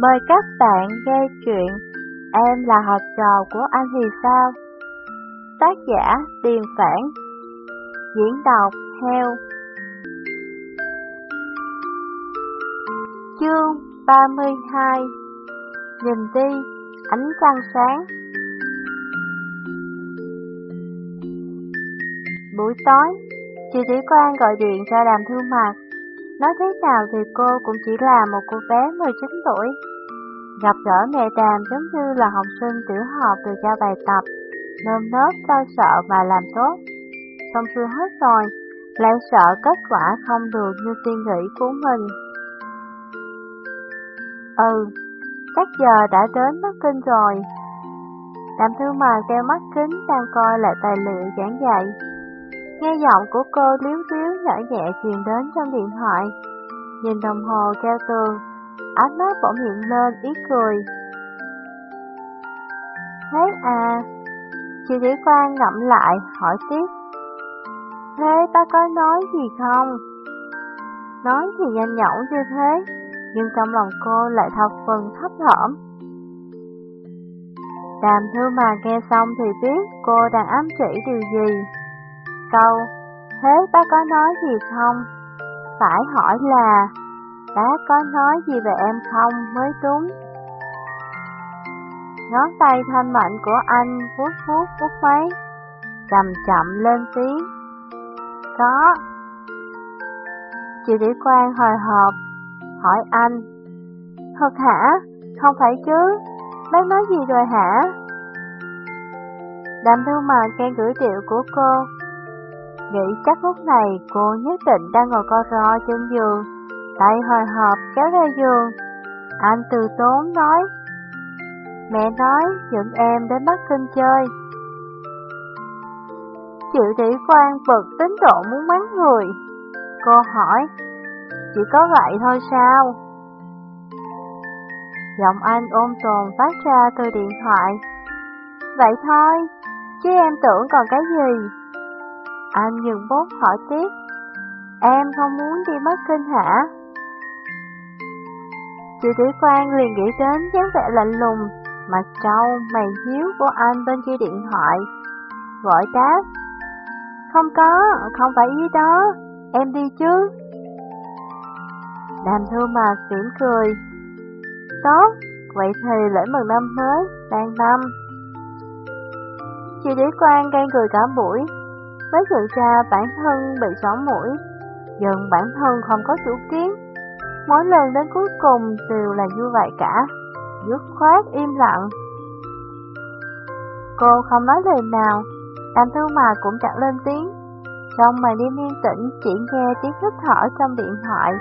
Mời các bạn nghe chuyện Em là học trò của anh thì sao? Tác giả Điền Phản. Diễn đọc Heo. Chương 32 Nhìn đi, ánh trăng sáng. Buổi tối, chị Thủy Quang gọi điện cho đàm thương mặt Nói thế nào thì cô cũng chỉ là một cô bé 19 tuổi. Gặp gỡ mẹ đàm giống như là học sinh tiểu học được giao bài tập, nơm nớp lo sợ và làm tốt. Xong xuôi hết rồi, lại sợ kết quả không được như suy nghĩ của mình. Ừ, chắc giờ đã đến Bắc Kinh rồi. Đàm thư mà đeo mắt kính đang coi lại tài liệu giảng dạy. Nghe giọng của cô liếu liếu nhỏ nhẹ truyền đến trong điện thoại. Nhìn đồng hồ treo tường, ánh mắt bỗng hiện lên ý cười. Thế à, chị Thủy Quang ngậm lại, hỏi tiếp. Thế ta có nói gì không? Nói thì nhanh nhõn như thế, nhưng trong lòng cô lại thập phần thấp thỏm. Đàm thư mà nghe xong thì biết cô đang ám chỉ điều gì. Câu, thế bác có nói gì không? Phải hỏi là, bác có nói gì về em không mới đúng. Ngón tay thanh mạnh của anh vuốt vuốt vuốt mấy chậm chậm lên tiếng. Có. Chị Lý Quang hồi hộp, hỏi anh. Thật hả? Không phải chứ? Bác nói gì rồi hả? Đàm thương mà khen gửi điệu của cô Nghĩ chắc lúc này cô nhất định đang ngồi co ro trên giường, tay hồi hộp kéo ra giường. Anh từ tốn nói, mẹ nói dẫn em đến Bắc Kinh chơi. Triệu thủy quan bực tính độ muốn mắng người. Cô hỏi, chỉ có vậy thôi sao? Giọng anh ôm tồn phát ra từ điện thoại. Vậy thôi, chứ em tưởng còn cái gì? Anh dừng bút hỏi tiếp, em không muốn đi Bắc Kinh hả? Chị Thủy Quang liền nghĩ đến dáng vẻ lạnh lùng, mặt trâu, mày hiếu của anh bên kia điện thoại. Gọi đáp, không có, không phải ý đó, em đi chứ. Đàm thư mà xỉm cười. Tốt, vậy thì lễ mừng năm mới, đang năm. Chị Lý Quang đang cười cả buổi, mới nhận ra bản thân bị xỏ mũi, dần bản thân không có chủ kiến. Mỗi lần đến cuối cùng đều là như vậy cả, dứt khoát im lặng. Cô không nói lời nào, đàm thư mà cũng chẳng lên tiếng. Trong mày đêm yên tĩnh chỉ nghe tiếng hít thở trong điện thoại,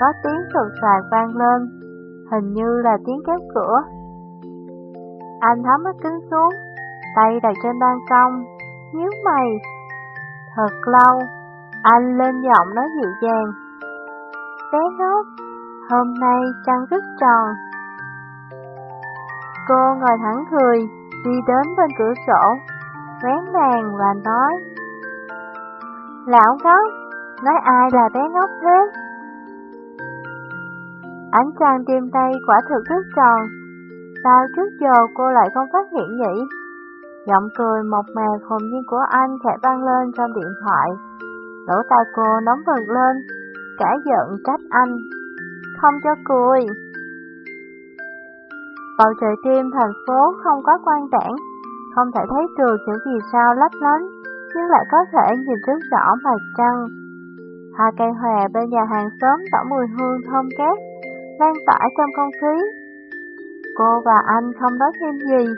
có tiếng sột soạt vang lên, hình như là tiếng kéo cửa. Anh tháo mắt kính xuống, tay đặt trên ban công, nhíu mày, Thật lâu, anh lên giọng nói dịu dàng. Bé ngốc, hôm nay trăng rất tròn. Cô ngồi thẳng cười, đi đến bên cửa sổ, vén màn và nói. Lão ngốc, nói ai là bé ngốc thế? Ánh trăng đêm tay quả thực rất tròn, sao trước giờ cô lại không phát hiện nhỉ? Giọng cười một mạc hồn nhiên của anh khẽ vang lên trong điện thoại. Lỗ tai cô nóng bừng lên, cả giận trách anh. Không cho cười. Bầu trời đêm thành phố không có quan đảng, không thể thấy được những gì sao lấp lánh, nhưng lại có thể nhìn rất rõ mặt trăng. Hai cây hòe bên nhà hàng xóm tỏ mùi hương thơm cát, lan tỏa trong không khí. Cô và anh không nói thêm gì,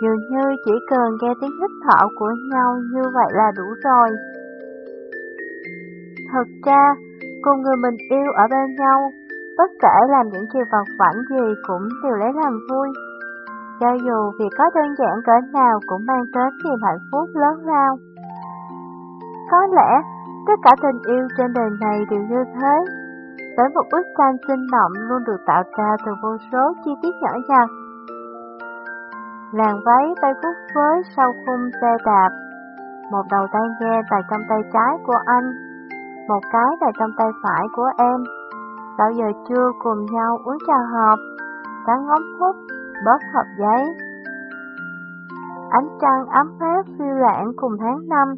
Dường như chỉ cần nghe tiếng hít thở của nhau như vậy là đủ rồi. Thật ra, cùng người mình yêu ở bên nhau, bất kể làm những chuyện vặt vảnh gì cũng đều lấy làm vui. Cho dù việc có đơn giản cỡ nào cũng mang đến niềm hạnh phúc lớn lao. Có lẽ, tất cả tình yêu trên đời này đều như thế. Với một bức tranh sinh động luôn được tạo ra từ vô số chi tiết nhỏ nhặt Làn váy bay phút với sau khung xe đạp. Một đầu tai nghe tại trong tay trái của anh, một cái tại trong tay phải của em. Sau giờ trưa cùng nhau uống trà hộp, cắn ngóng hút, bớt hộp giấy. Ánh trăng ấm áp phiêu lãng cùng tháng năm,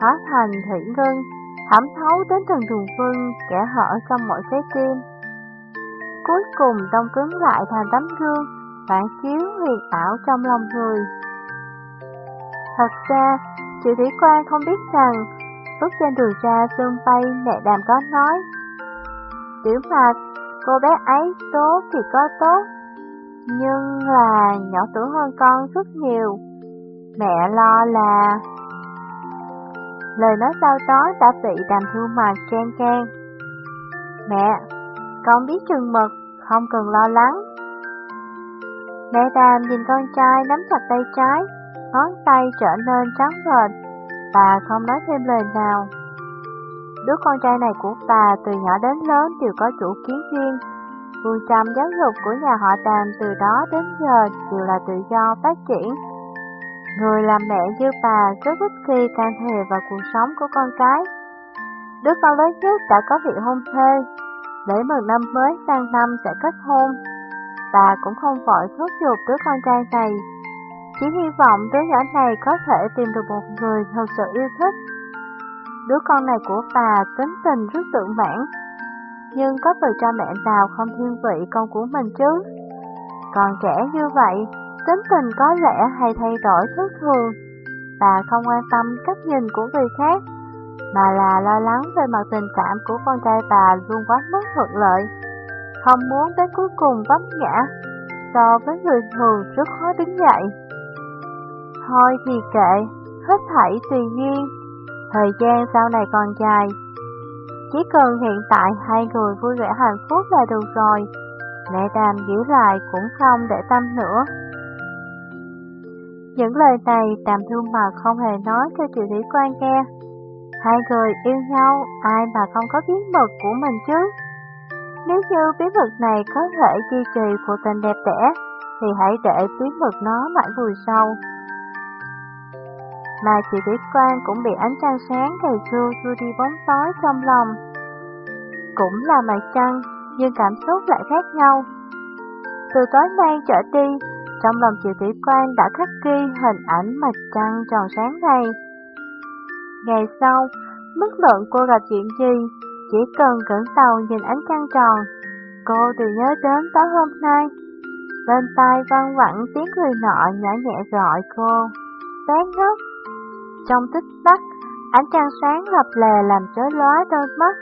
hóa thành thủy ngân, thẩm thấu đến từng thường phương, kẻ hở trong mỗi trái tim. Cuối cùng đông cứng lại thành tấm gương, phản chiếu huyền ảo trong lòng người. Thật ra, chị Thủy Quan không biết rằng, lúc trên đường ra sương bay mẹ đàm có nói. Tiểu mặt cô bé ấy tốt thì có tốt, nhưng là nhỏ tuổi hơn con rất nhiều. Mẹ lo là... Lời nói sau đó đã bị đàm thương mặt khen khen. Mẹ, con biết chừng mực, không cần lo lắng. Mẹ đàm nhìn con trai nắm chặt tay trái, ngón tay trở nên trắng bệch, bà không nói thêm lời nào. Đứa con trai này của bà từ nhỏ đến lớn đều có chủ kiến riêng. Phương châm giáo dục của nhà họ đàm từ đó đến giờ đều là tự do phát triển. Người làm mẹ như bà rất ít khi can thiệp vào cuộc sống của con cái. Đứa con lớn nhất đã có việc hôn thê, lễ mừng năm mới sang năm sẽ kết hôn. Bà cũng không vội thúc giục đứa con trai này, chỉ hy vọng đứa nhỏ này có thể tìm được một người thật sự yêu thích. Đứa con này của bà tính tình rất tự mãn, nhưng có người cha mẹ nào không thiên vị con của mình chứ? Còn trẻ như vậy, tính tình có lẽ hay thay đổi thất thường. Bà không quan tâm cách nhìn của người khác, mà là lo lắng về mặt tình cảm của con trai bà luôn quá mức thuận lợi. Không muốn đến cuối cùng vấp ngã, so với người thường rất khó đứng dậy. Thôi thì kệ, hết thảy tùy duyên, thời gian sau này còn dài. Chỉ cần hiện tại hai người vui vẻ hạnh phúc là được rồi, mẹ đàm giữ lại cũng không để tâm nữa. Những lời này đàm thương mà không hề nói cho triệu lý quan nghe. Hai người yêu nhau, ai mà không có bí mật của mình chứ? Nếu như bí mật này có thể duy trì cuộc tình đẹp đẽ, thì hãy để bí mật nó mãi vùi sâu. Mà chị Thủy Quan cũng bị ánh trăng sáng ngày xưa xua đi bóng tối trong lòng. Cũng là mặt trăng, nhưng cảm xúc lại khác nhau. Từ tối nay trở đi, trong lòng chị Thủy Quan đã khắc ghi hình ảnh mặt trăng tròn sáng này. Ngày sau, bất luận cô gặp chuyện gì, chỉ cần cẩn tàu nhìn ánh trăng tròn, cô đều nhớ đến tối hôm nay. Bên tai văng vẳng tiếng cười nọ nhỏ nhẹ gọi cô, bé ngốc. Trong tích tắc, ánh trăng sáng lập lè làm chói lóa đôi mắt,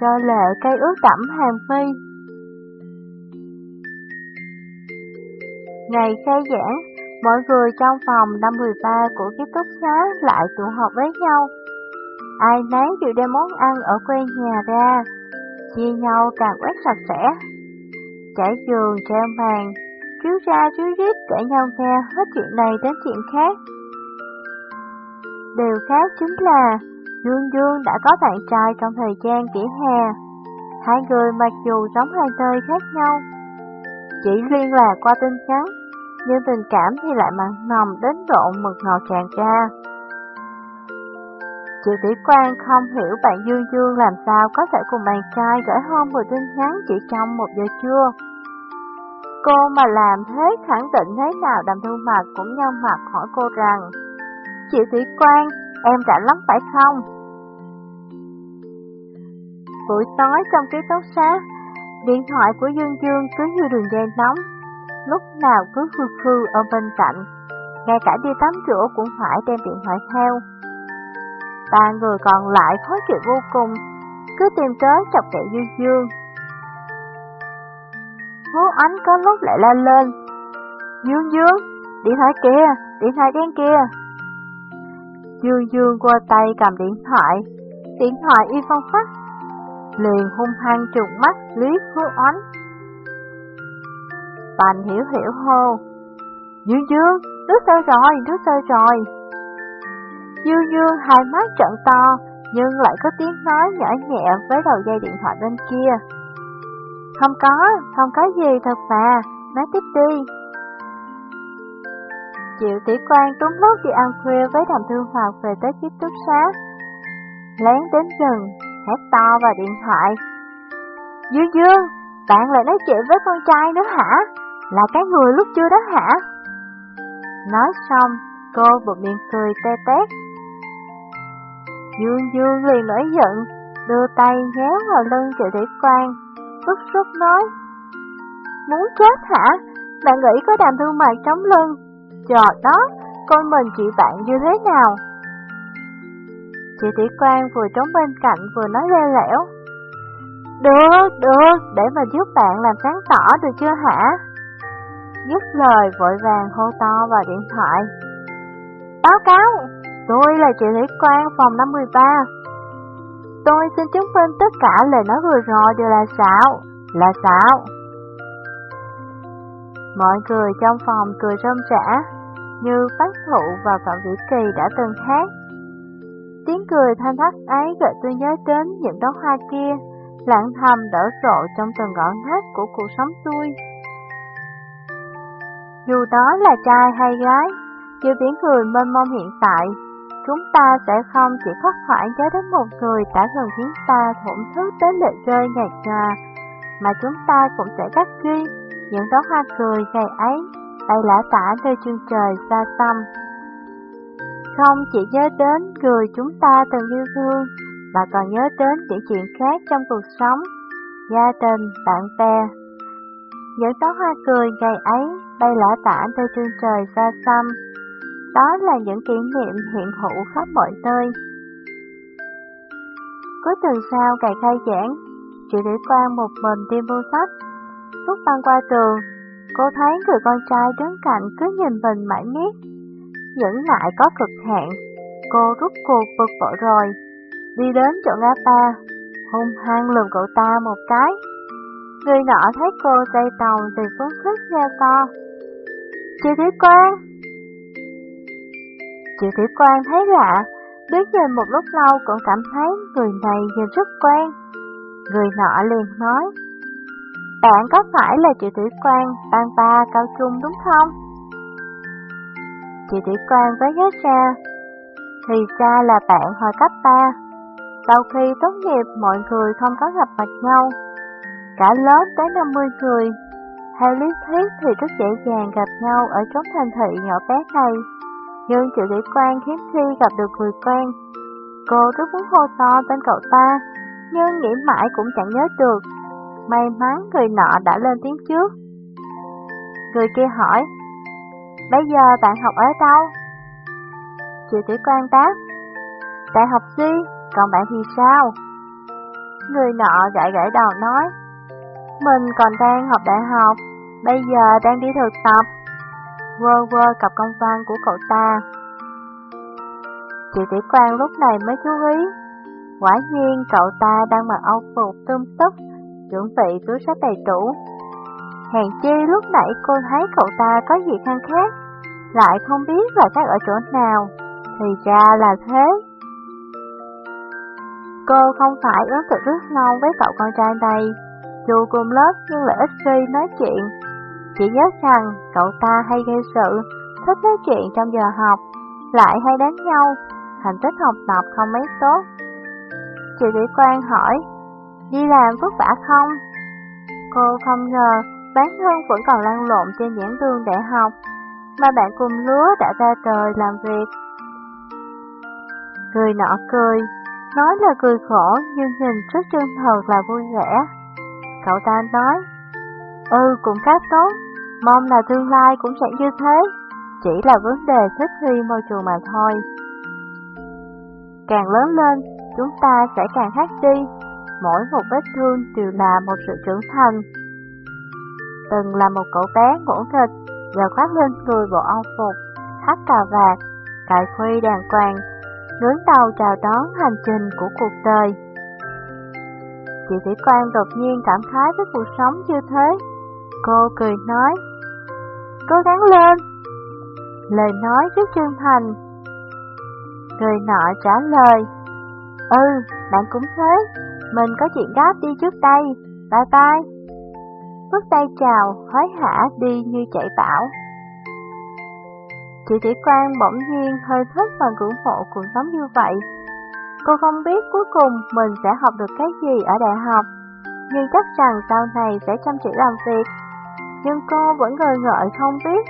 cho lệ cây ướt đẫm hàng mi. Ngày khai giảng, mọi người trong phòng năm 13 của ký túc xá lại tụ họp với nhau. Ai nấy đều đem món ăn ở quê nhà ra, chia nhau càng quét sạch sẽ. Trải giường, treo màn, chiếu ra chiếu rít kể nhau nghe hết chuyện này đến chuyện khác. Điều khác chính là Dương Dương đã có bạn trai trong thời gian kỷ hè. Hai người mặc dù sống hai nơi khác nhau, chỉ liên lạc qua tin nhắn, nhưng tình cảm thì lại mặn nồng đến độ mực ngọt tràn ra. Chị Tỷ Quang không hiểu bạn Dương Dương làm sao có thể cùng bạn trai gửi hôn một tin nhắn chỉ trong một giờ trưa. Cô mà làm thế khẳng định thế nào đàm thương mặt cũng nhau mặt hỏi cô rằng Chị Thủy Quang, em rảnh lắm phải không? Buổi tối trong ký túc xá, điện thoại của Dương Dương cứ như đường dây nóng, lúc nào cứ khư khư ở bên cạnh, ngay cả đi tắm rửa cũng phải đem điện thoại theo. Ba người còn lại khó chịu vô cùng, cứ tìm tới chọc kẻ Dương Dương. Hú ánh có lúc lại la lên, Dương Dương, điện thoại kia, điện thoại đen kia. Dương Dương qua tay cầm điện thoại, điện thoại y phong phát liền hung hăng trừng mắt liếc hứa ánh, Bành hiểu hiểu hô, Dương Dương, nước sôi rồi, nước sôi rồi. Dương Dương hai mắt trận to, nhưng lại có tiếng nói nhỏ nhẹ với đầu dây điện thoại bên kia. Không có, không có gì thật mà, nói tiếp đi. Triệu tỷ quan trúng lúc đi ăn khuya với đàm thương hoạt về tới chiếc túc xá. Lén đến rừng, hét to vào điện thoại. Dương Dương, bạn lại nói chuyện với con trai nữa hả? Là cái người lúc chưa đó hả? Nói xong, cô buộc miệng cười tê tét. Dương Dương liền nổi giận, đưa tay nhéo vào lưng triệu thủy quan, bức xúc nói. Muốn chết hả? Bạn nghĩ có đàm thương mại chống lưng? Chờ đó, coi mình chị bạn như thế nào? Chị Thủy Quan vừa trống bên cạnh vừa nói lê lẻo. Được, được, để mà giúp bạn làm sáng tỏ được chưa hả? Dứt lời vội vàng hô to vào điện thoại. Báo cáo, tôi là chị Thủy Quan phòng 53. Tôi xin chứng minh tất cả lời nói vừa rồi đều là xạo, là xạo. Mọi người trong phòng cười râm rã, như bác thụ và Phạm Vĩ Kỳ đã từng hát. Tiếng cười thanh thắt ấy gợi tôi nhớ đến những đóa hoa kia, lặng thầm đỡ rộ trong từng ngọn hát của cuộc sống tôi. Dù đó là trai hay gái, giữa biển người mênh mông hiện tại, chúng ta sẽ không chỉ khắc khỏi nhớ đến một người đã gần khiến ta thổn thức đến lệ rơi ngày ra, mà chúng ta cũng sẽ cắt ghi những đóa hoa cười ngày ấy bay lả tả nơi chân trời xa xăm. Không chỉ nhớ đến người chúng ta từng yêu thương, mà còn nhớ đến những chuyện khác trong cuộc sống, gia đình, bạn bè. Những đóa hoa cười ngày ấy bay lả tả nơi chân trời xa xăm. Đó là những kỷ niệm hiện hữu khắp mọi nơi. Cuối tuần sau ngày khai giảng, chị Lý Quang một mình đi mua sách. Lúc băng qua trường, cô thấy người con trai đứng cạnh cứ nhìn mình mãi miết. Những lại có cực hạn, cô rút cuộc bực bội rồi, đi đến chỗ ngã ba, hung hăng lườm cậu ta một cái. Người nọ thấy cô dây tàu thì phấn khích ra to. Chị Thủy Quang! Chị Thủy Quang thấy lạ, đứng nhìn một lúc lâu cũng cảm thấy người này nhìn rất quen. Người nọ liền nói, bạn có phải là chị Thủy Quang, ban ba cao trung đúng không? Chị Thủy Quang với nhớ ra, thì ra là bạn hồi cấp 3. Sau khi tốt nghiệp mọi người không có gặp mặt nhau. Cả lớp tới 50 người, theo lý thuyết thì rất dễ dàng gặp nhau ở chốn thành thị nhỏ bé này. Nhưng chị Thủy quan hiếm khi gặp được người quen. Cô rất muốn hô to tên cậu ta, nhưng nghĩ mãi cũng chẳng nhớ được May mắn người nọ đã lên tiếng trước. Người kia hỏi, bây giờ bạn học ở đâu? Chị Thủy Quan đáp, đại học gì, còn bạn thì sao? Người nọ gãi gãi đầu nói, mình còn đang học đại học, bây giờ đang đi thực tập vơ vơ cặp công văn của cậu ta. Chị Tỷ Quang lúc này mới chú ý, quả nhiên cậu ta đang mặc áo phục tươm tất chuẩn bị túi sách đầy đủ. Hèn chi lúc nãy cô thấy cậu ta có gì khăn khác, lại không biết là khác ở chỗ nào, thì ra là thế. Cô không phải ấn tượng rất lâu với cậu con trai này, dù cùng lớp nhưng lại ít khi nói chuyện. Chỉ nhớ rằng cậu ta hay gây sự, thích nói chuyện trong giờ học, lại hay đánh nhau, thành tích học tập không mấy tốt. Chị Thủy Quang hỏi, Đi làm vất vả không? Cô không ngờ bản thân vẫn còn lăn lộn trên giảng đường đại học, mà bạn cùng lứa đã ra trời làm việc. Người nọ cười, nói là cười khổ nhưng nhìn rất chân thật là vui vẻ. Cậu ta nói, ừ cũng khá tốt, mong là tương lai cũng sẽ như thế, chỉ là vấn đề thích nghi môi trường mà thôi. Càng lớn lên, chúng ta sẽ càng khác đi, mỗi một vết thương đều là một sự trưởng thành. Từng là một cậu bé ngỗ thịt, giờ khoác lên người bộ âu phục, thắt cà vạt, cài khuy đàng hoàng, nướng đầu chào đón hành trình của cuộc đời. Chị Thủy Quan đột nhiên cảm khái với cuộc sống như thế. Cô cười nói, cố gắng lên. Lời nói rất chân thành. Người nọ trả lời, ừ, bạn cũng thế, mình có chuyện gấp đi trước đây, bye bye. Phước tay chào, hối hả đi như chạy bão. Chị Thủy Quang bỗng nhiên hơi thích và ngưỡng mộ cuộc sống như vậy. Cô không biết cuối cùng mình sẽ học được cái gì ở đại học, nhưng chắc rằng sau này sẽ chăm chỉ làm việc nhưng cô vẫn ngờ ngợi không biết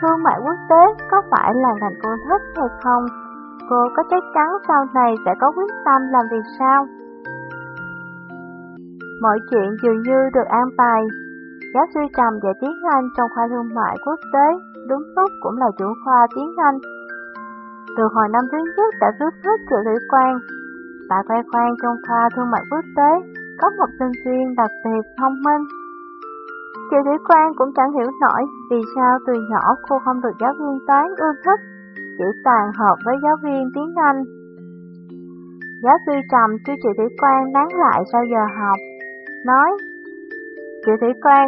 thương mại quốc tế có phải là ngành cô thích hay không. Cô có chắc chắn sau này sẽ có quyết tâm làm việc sao? Mọi chuyện dường như được an bài. Giáo sư Trầm dạy tiếng Anh trong khoa thương mại quốc tế, đúng lúc cũng là chủ khoa tiếng Anh. Từ hồi năm thứ nhất đã rút hết triệu thủy quan. Bà khoe khoang trong khoa thương mại quốc tế có một sinh viên đặc biệt thông minh. Triệu thủy quan cũng chẳng hiểu nổi vì sao từ nhỏ cô không được giáo viên toán ưa thích, chỉ toàn hợp với giáo viên tiếng Anh. Giáo sư Trầm kêu Triệu Thủy Quan đáng lại sau giờ học, nói Triệu Thủy Quan,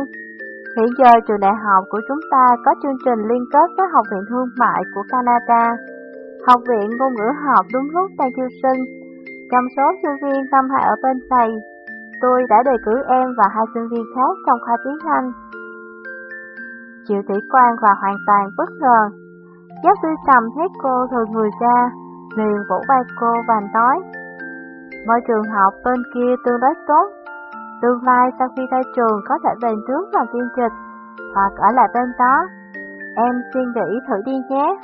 hiện giờ trường đại học của chúng ta có chương trình liên kết với Học viện Thương mại của Canada. Học viện ngôn ngữ học đúng lúc đang chiêu sinh. Trong số sinh viên tâm hại ở bên này, tôi đã đề cử em và hai sinh viên khác trong khoa tiếng Anh. Triệu Thủy Quan và hoàn toàn bất ngờ. Giáo sư Trầm thấy cô thừa người ra, liền vỗ vai cô và nói Môi trường học bên kia tương đối tốt Tương lai sau khi ra trường có thể về trước làm phiên dịch Hoặc ở lại bên đó Em suy nghĩ thử đi nhé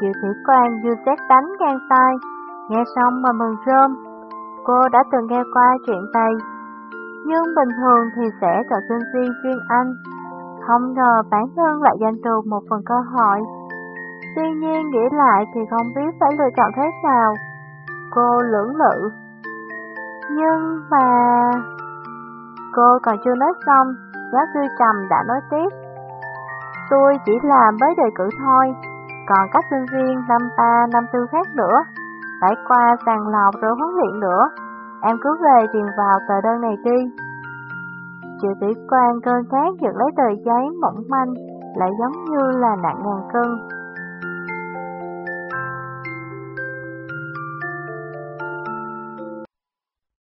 Triệu thủy quan như xét đánh ngang tay Nghe xong mà mừng rơm Cô đã từng nghe qua chuyện này. Nhưng bình thường thì sẽ chọn sinh viên chuyên Anh. Không ngờ bản thân lại giành được một phần cơ hội. Tuy nhiên nghĩ lại thì không biết phải lựa chọn thế nào. Cô lưỡng lự. Nhưng mà... Cô còn chưa nói xong, giáo sư Trầm đã nói tiếp. Tôi chỉ làm với đề cử thôi Còn các sinh viên năm ba, năm tư khác nữa. Phải qua sàng lọc rồi huấn luyện nữa. Em cứ về điền vào tờ đơn này đi. Triệu tỷ quan cơn khát giật lấy tờ giấy mỏng manh, Lại giống như là nặng ngàn cân